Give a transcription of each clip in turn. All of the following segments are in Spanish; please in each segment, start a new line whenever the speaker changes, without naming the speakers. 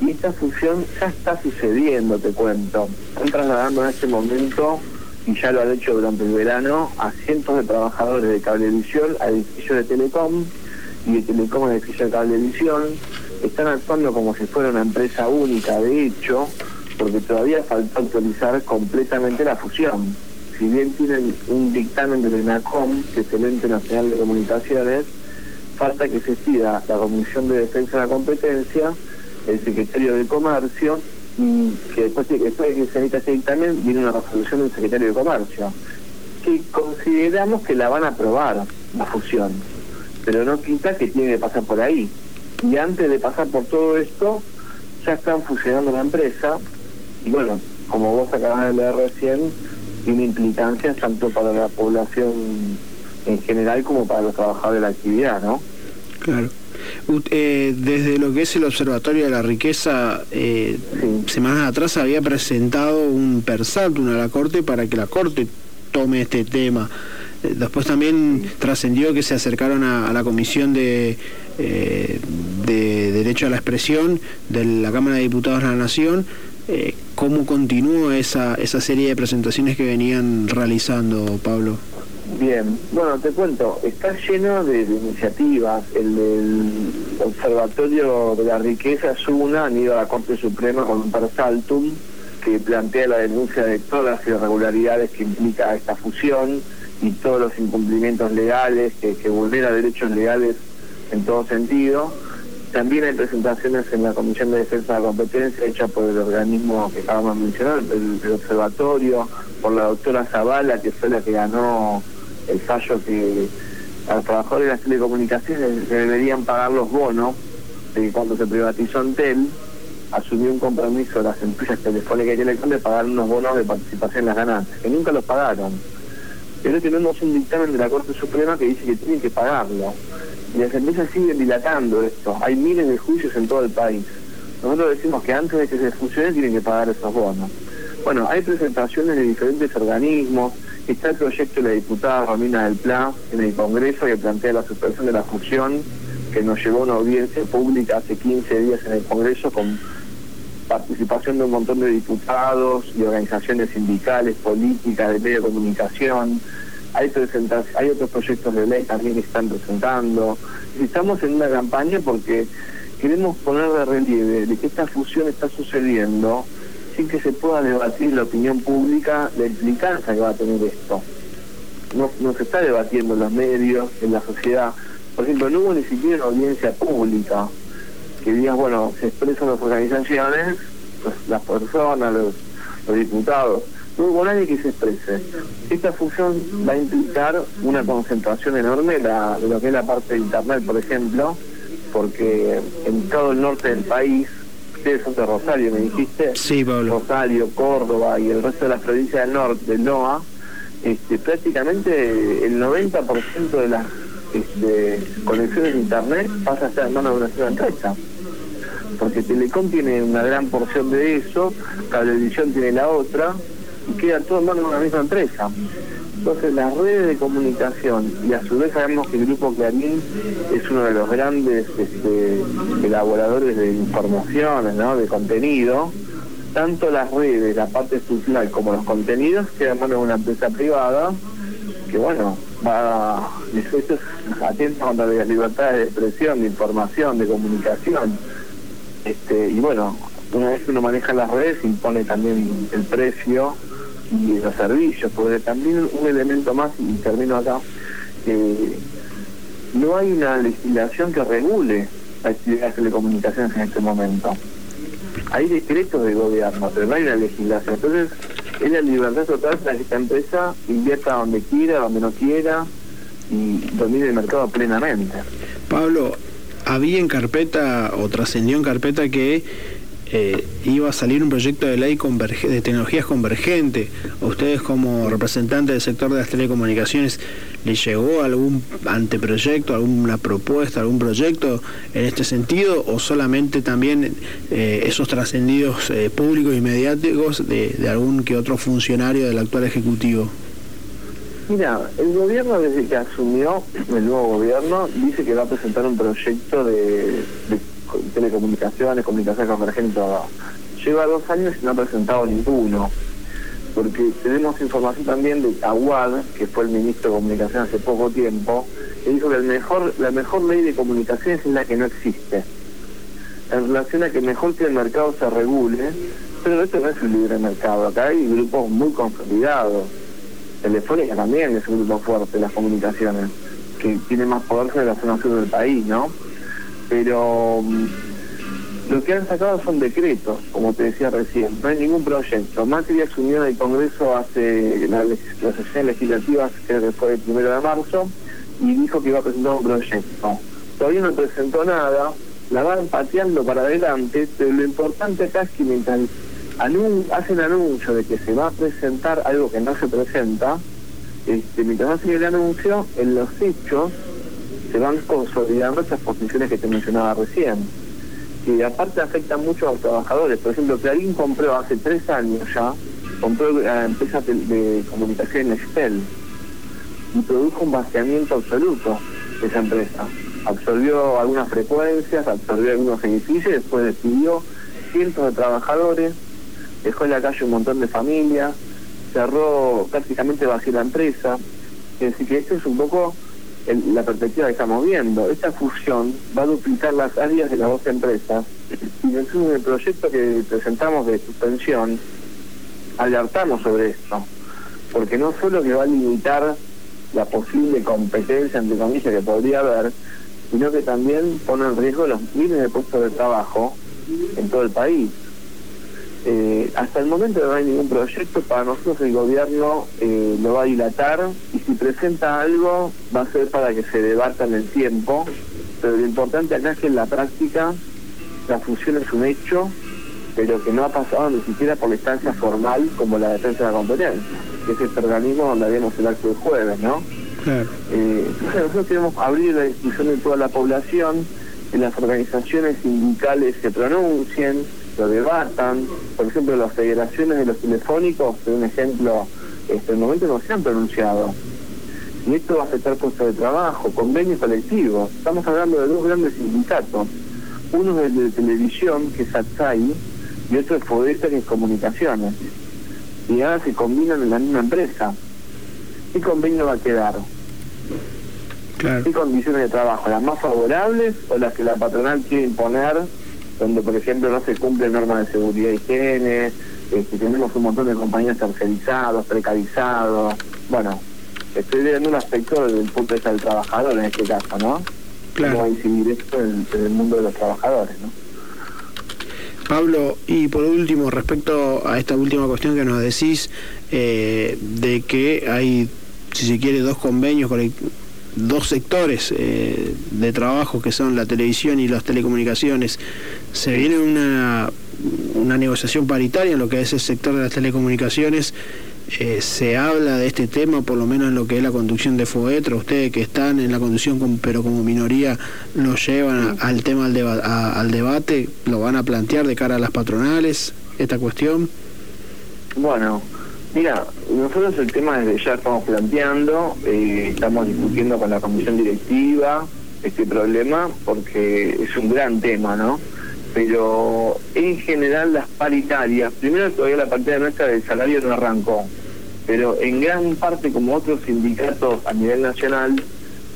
Y esta fusión ya está sucediendo, te cuento. Están trasladando en este momento, y ya lo han hecho durante el verano, a cientos de trabajadores de cablevisión a edificios de Telecom y de Telecom a edificios de cablevisión. Están actuando como si fuera una empresa única, de hecho, porque todavía falta autorizar completamente la fusión. Si bien tienen un dictamen del ENACOM, que es el Ente Nacional de Comunicaciones, falta que se pida la Comisión de Defensa de la Competencia, el Secretario de Comercio, que después, después de que se emita ese dictamen viene una resolución del Secretario de Comercio, que consideramos que la van a aprobar, la fusión, pero no quita que tiene que pasar por ahí. Y antes de pasar por todo esto, ya están fusionando la empresa, y bueno, como vos acabas de leer recién, tiene implicancias tanto para la población en general como para los trabajadores de la actividad, ¿no?
Claro. Eh, desde lo que es el Observatorio de la Riqueza, eh, semanas atrás había presentado un persaltum a la Corte para que la Corte tome este tema. Eh, después también trascendió que se acercaron a, la Comisión de, de Derecho a la Expresión de la Cámara de Diputados de la Nación eh, ¿Cómo continúa esa, esa serie de presentaciones que venían realizando, Pablo?
Bien, bueno, te cuento, está lleno de, iniciativas. El, Observatorio de la Riqueza, SUNA, han ido a la Corte Suprema con un persaltum que plantea la denuncia de todas las irregularidades que implica esta fusión y todos los incumplimientos legales que, que vulnera derechos legales en todo sentido también hay presentaciones en la Comisión de Defensa de la Competencia hecha por el organismo que acabamos de mencionar, el, observatorio, por la doctora Zavala, que fue la que ganó el fallo que a los trabajadores de las telecomunicaciones deberían pagar los bonos de cuando se privatizó Entel, asumió un compromiso de las empresas telefónicas y telecom de pagar unos bonos de participación en las ganancias, que nunca los pagaron. Pero tenemos un dictamen de la Corte Suprema que dice que tienen que pagarlo y las empresas siguen dilatando esto. Hay miles de juicios en todo el país. Nosotros decimos que antes de que se fusione tienen que pagar esos bonos. Bueno, hay presentaciones de diferentes organismos. Está el proyecto de la diputada Romina del Pla en el Congreso que plantea la suspensión de la fusión, que nos llevó a una audiencia pública hace 15 días en el Congreso con participación de un montón de diputados y organizaciones sindicales, políticas, de medio de comunicación, hay, hay otros proyectos de ley también están presentando. Estamos en una campaña porque queremos poner de relieve de que esta fusión está sucediendo sin que se pueda debatir la opinión pública la implicancia que va a tener esto. No, no se está debatiendo en los medios, en la sociedad. Por ejemplo, no hubo ni siquiera una audiencia pública que diga, bueno, se expresan las organizaciones, las personas, los diputados no hubo nadie que se exprese. Esta fusión va a implicar una concentración enorme de, lo que es la parte de Internet, por ejemplo, porque en todo el norte del país, ustedes son de Rosario, me dijiste,
sí,
Rosario, Córdoba y el resto de las provincias del norte, del NOA, este, prácticamente el 90% de las este, conexiones de Internet pasa a ser en manos de una sola empresa. Porque Telecom tiene una gran porción de eso, Cablevisión tiene la otra, y queda todo en manos de una misma empresa. Entonces las redes de comunicación, y a su vez sabemos que el Grupo Clarín es uno de los grandes este, elaboradores de informaciones, ¿no? de contenido, tanto las redes, la parte estructural como los contenidos quedan en una empresa privada que bueno, va eso es atenta contra las libertades de expresión, de información, de comunicación. Este, y bueno, una vez que uno maneja las redes impone también el precio y los servicios, porque también un elemento más, y termino acá, no hay una legislación que regule actividades de telecomunicaciones en este momento. Hay decretos de gobierno, pero no hay una legislación. Entonces, es la libertad total para que esta empresa invierta donde quiera, donde no quiera y domine el mercado plenamente.
Pablo, había en carpeta o trascendió en carpeta que eh, iba a salir un proyecto de ley de tecnologías convergentes. ¿A ustedes como representantes del sector de las telecomunicaciones les llegó algún anteproyecto, alguna propuesta, algún proyecto en este sentido o solamente también eh, esos trascendidos eh, públicos y mediáticos de, algún que otro funcionario del actual Ejecutivo?
Mira, el gobierno desde que asumió, el nuevo gobierno, dice que va a presentar un proyecto de telecomunicaciones, comunicación convergente, todo. Lleva dos años y no ha presentado ninguno, porque tenemos información también de Aguad, que fue el ministro de Comunicación hace poco tiempo, que dijo que el mejor, la mejor ley de comunicaciones es la que no existe. En relación a que mejor que el mercado se regule, pero esto no es un libre mercado, acá hay grupos muy consolidados. Telefónica también es un grupo fuerte, las comunicaciones que tiene más poder que la zona sur del país, ¿no? Pero mm, lo que han sacado son decretos, como te decía recién, no hay ningún proyecto. Macri asumió en el Congreso hace la, la sesión legislativa, que fue el primero de marzo, y dijo que iba a presentar un proyecto. Todavía no presentó nada, la van pateando para adelante, pero lo importante acá es que mientras hacen anuncio de que se va a presentar algo que no se presenta, este, mientras hacen el anuncio, en los hechos se van consolidando estas posiciones que te mencionaba recién. Y aparte afectan mucho a los trabajadores. Por ejemplo, Clarín compró hace tres años ya, compró la empresa de, comunicación Nextel y produjo un vaciamiento absoluto de esa empresa. Absorbió algunas frecuencias, absorbió algunos edificios después despidió cientos de trabajadores, dejó en la calle un montón de familias, cerró prácticamente vacía la empresa. Es decir, que esto es un poco la perspectiva que estamos viendo. Esta fusión va a duplicar las áreas de las dos empresas y en el proyecto que presentamos de suspensión alertamos sobre esto, porque no solo que va a limitar la posible competencia, entre comillas, que podría haber, sino que también pone en riesgo los miles de puestos de trabajo en todo el país. Eh, hasta el momento no hay ningún proyecto, para nosotros el gobierno eh, lo va a dilatar y si presenta algo va a ser para que se debata en el tiempo, pero lo importante acá es que en la práctica la fusión es un hecho, pero que no ha pasado ni siquiera por la instancia formal como la defensa de la competencia, que es este organismo donde habíamos el acto de jueves, ¿no? Eh, entonces nosotros queremos abrir la discusión de toda la población, que las organizaciones sindicales se pronuncien, lo debatan. Por ejemplo, las federaciones de los telefónicos, por un ejemplo, este, el momento no se han pronunciado. Y esto va a afectar puestos de trabajo, convenios colectivos. Estamos hablando de dos grandes sindicatos. Uno es el de televisión, que es ATSAI, y otro es FODESA, que es comunicaciones. Y ahora se combinan en la misma empresa. ¿Qué convenio va a quedar? ¿Qué condiciones de trabajo? ¿Las más favorables o las que la patronal quiere imponer donde por ejemplo no se cumplen normas de seguridad y higiene, este, tenemos un montón de compañías tercerizados, precarizados, bueno, estoy viendo un aspecto desde el punto de vista del trabajador en este caso, ¿no? Claro. ¿Cómo incidir esto en, el mundo de los trabajadores, ¿no?
Pablo, y por último, respecto a esta última cuestión que nos decís, eh, de que hay, si se quiere, dos convenios dos sectores eh, de trabajo que son la televisión y las telecomunicaciones, se viene una, una negociación paritaria en lo que es el sector de las telecomunicaciones. Eh, se habla de este tema, por lo menos en lo que es la conducción de FOETRO, ustedes que están en la conducción pero como minoría lo llevan al tema al, al debate, lo van a plantear de cara a las patronales, esta cuestión.
Bueno, Mira, nosotros el tema desde ya estamos planteando, eh, estamos discutiendo con la comisión directiva este problema porque es un gran tema, ¿no? Pero en general las paritarias, primero todavía la paritaria nuestra del salario no arrancó, pero en gran parte como otros sindicatos a nivel nacional,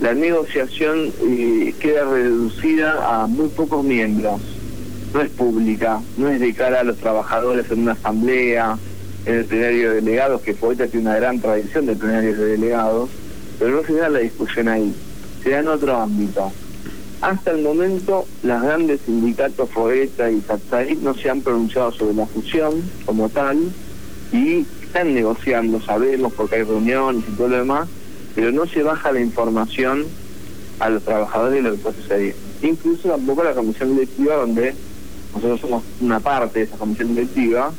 la negociación eh, queda reducida a muy pocos miembros, no es pública, no es de cara a los trabajadores en una asamblea, en el plenario de delegados, que Poeta tiene una gran tradición de plenario de delegados, pero no se da la discusión ahí, se da en otro ámbito. Hasta el momento, los grandes sindicatos Poeta y Satsai no se han pronunciado sobre la fusión como tal y están negociando, sabemos, porque hay reuniones y todo lo demás, pero no se baja la información a los trabajadores de lo que suceder. Incluso tampoco la comisión directiva, donde nosotros somos una parte de esa comisión directiva,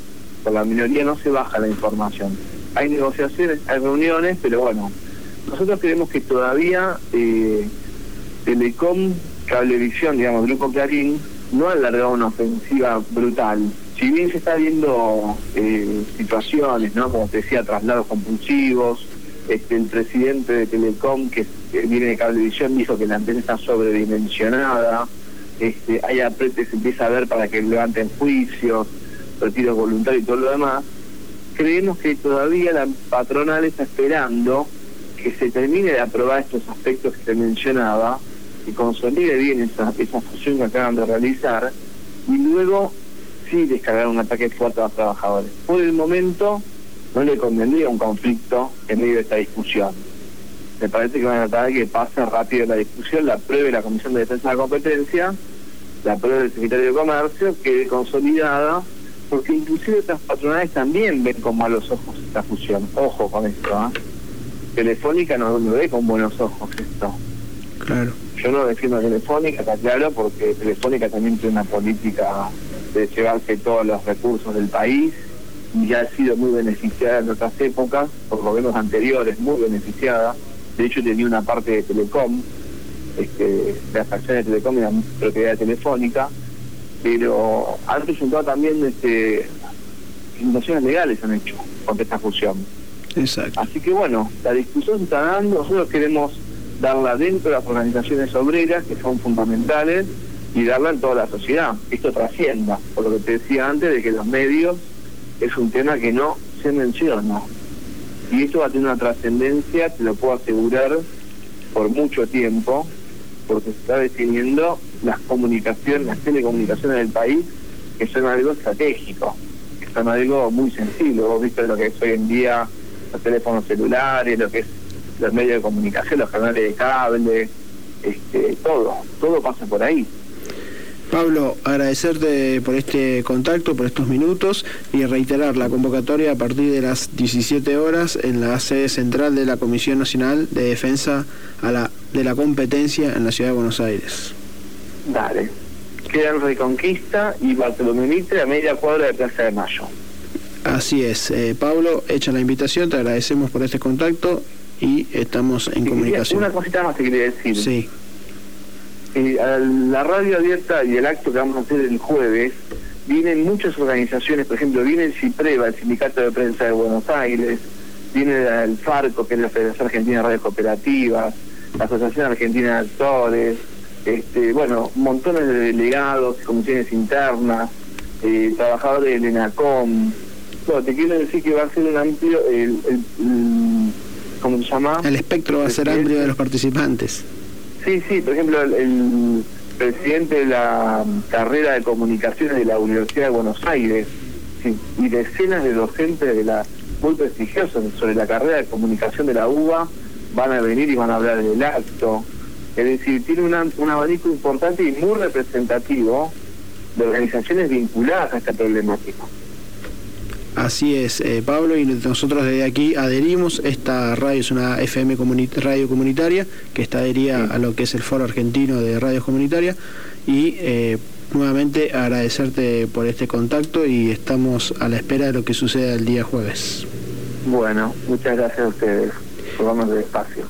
por la minoría no se baja la información. Hay negociaciones, hay reuniones, pero bueno, nosotros creemos que todavía eh, Telecom, Cablevisión, digamos, Grupo Clarín, no ha alargado una ofensiva brutal. Si bien se está viendo eh, situaciones, ¿no? Como te decía, traslados compulsivos, este, el presidente de Telecom, que, viene de Cablevisión, dijo que la empresa está sobredimensionada, este, hay apretes, se empieza a ver para que levanten juicios, retiros voluntarios y todo lo demás, creemos que todavía la patronal está esperando que se termine de aprobar estos aspectos que se mencionaba, y consolide bien esa, esa fusión que acaban de realizar, y luego sí descargar un ataque fuerte a los trabajadores. Por el momento no le convendría un conflicto en medio de esta discusión. Me parece que van a tratar de que pase rápido la discusión, la apruebe la Comisión de Defensa de la Competencia, la apruebe el Secretario de Comercio, quede consolidada, porque inclusive otras patronales también ven con malos ojos esta fusión. Ojo con esto, ¿eh? Telefónica no, no ve con buenos ojos esto.
Claro.
Yo no defiendo a Telefónica, está claro, porque Telefónica también tiene una política de llevarse todos los recursos del país y ya ha sido muy beneficiada en otras épocas, por gobiernos anteriores, muy beneficiada. De hecho, tenía una parte de Telecom, este, las acciones de Telecom eran propiedad de Telefónica, pero han resultado también este, legales han hecho contra esta fusión.
Exacto.
Así que bueno, la discusión se está dando, nosotros queremos darla dentro de las organizaciones obreras, que son fundamentales, y darla en toda la sociedad. Esto trascienda, por lo que te decía antes, de que los medios es un tema que no se menciona. Y esto va a tener una trascendencia, te lo puedo asegurar, por mucho tiempo, porque se está definiendo las comunicaciones, las telecomunicaciones del país, que son algo estratégico, que son algo muy sensible. Vos viste lo que es hoy en día los teléfonos celulares, lo que es los medios de comunicación, los canales de cable, este, todo, todo pasa por ahí.
Pablo, agradecerte por este contacto, por estos minutos y reiterar la convocatoria a partir de las 17 horas en la sede central de la Comisión Nacional de Defensa a la, de la Competencia en la Ciudad de Buenos Aires.
Dale. Quedan Reconquista y Bartolomé Mitre a media cuadra de Plaza de Mayo.
Así es. Eh, Pablo, hecha la invitación, te agradecemos por este contacto y estamos en comunicación.
Una cosita más te quería decir.
Sí.
Eh, a la radio abierta y el acto que vamos a hacer el jueves, vienen muchas organizaciones, por ejemplo, viene el CIPREVA, el Sindicato de Prensa de Buenos Aires, viene el FARCO, que es la Federación Argentina de Radios Cooperativas, la Asociación Argentina de Actores, este, bueno, montones de delegados, comisiones internas, eh, trabajadores del ENACOM. Bueno, te quiero decir que va a ser un amplio, el, ¿cómo se llama?
El espectro va a ser amplio de los participantes.
Sí, sí, por ejemplo, el, presidente de la carrera de comunicaciones de la Universidad de Buenos Aires y decenas de docentes de la muy prestigiosos sobre la carrera de comunicación de la UBA van a venir y van a hablar del acto. Es decir, tiene un abanico importante y muy representativo de organizaciones vinculadas a esta problemática.
Así es, eh, Pablo, y nosotros desde aquí adherimos. Esta radio es una FM radio comunitaria que está adherida a lo que es el Foro Argentino de Radios Comunitarias. Y eh, nuevamente agradecerte por este contacto y estamos a la espera de lo que suceda el día jueves.
Bueno, muchas gracias a ustedes. Vamos de espacio.